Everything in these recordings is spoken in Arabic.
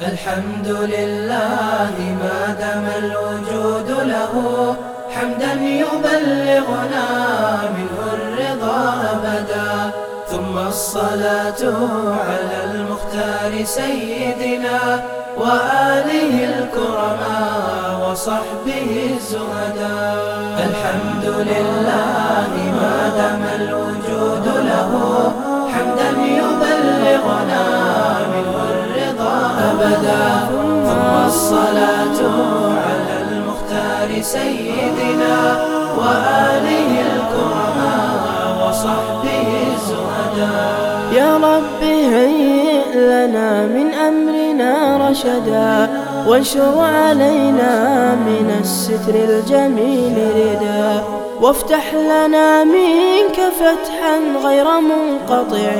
الحمد لله ما دام الوجود له حمدا يبلغنا منه الرضا أبدا. ثم الصلاة على المختار سيدنا وآله الكرماء وصحبه الزهداء. الحمد لله ما دام الوجود سيدنا وآله الكرماء وصحبه الزهداء. يا رب هيئ لنا من أمرنا رشدا وانشر علينا من الستر الجميل ردا. وافتح لنا منك فتحا غير منقطع.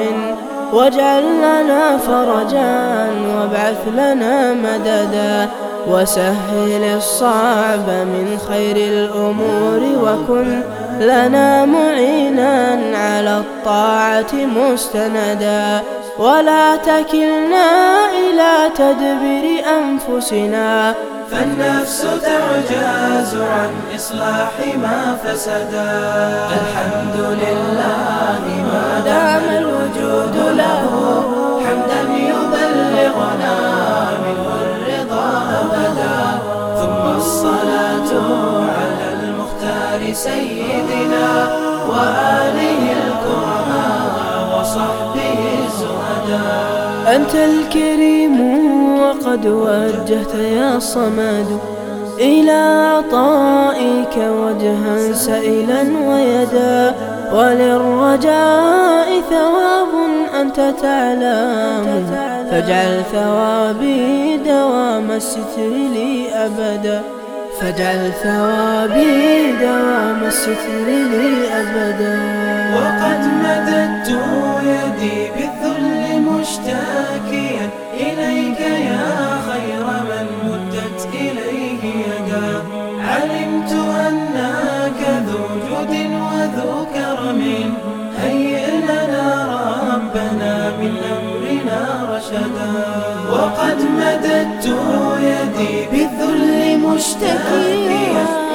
واجعل لنا فرجا وابعث لنا مددا وسهل الصعب من خير الأمور وكن لنا معينا على الطاعة مستندا. ولا تكلنا إلى تدبير أنفسنا. فالنفس تعجز عن إصلاح ما فسدا. الحمد لله ما دام الوجود له سيدنا وآله الكرماء وصحبه الزهداء. أنت الكريم وقد وجهت يا صمد إلى عطائك وجها سئلا ويدا وللرجاء ثواب أنت تعلم. فاجعل ثوابي دوام الستر لي أبدا. فاجعل ثوابي دوام الستر لي أبدا وقد مددت يدي بالذل مشتاكيا. إليك يا خير من مدت إليه يدا. علمت أنك ذو جود وذو كرم. هيئ لنا ربنا من أمرنا رشدا. وقد مددت يدي بالذل مشتاكيا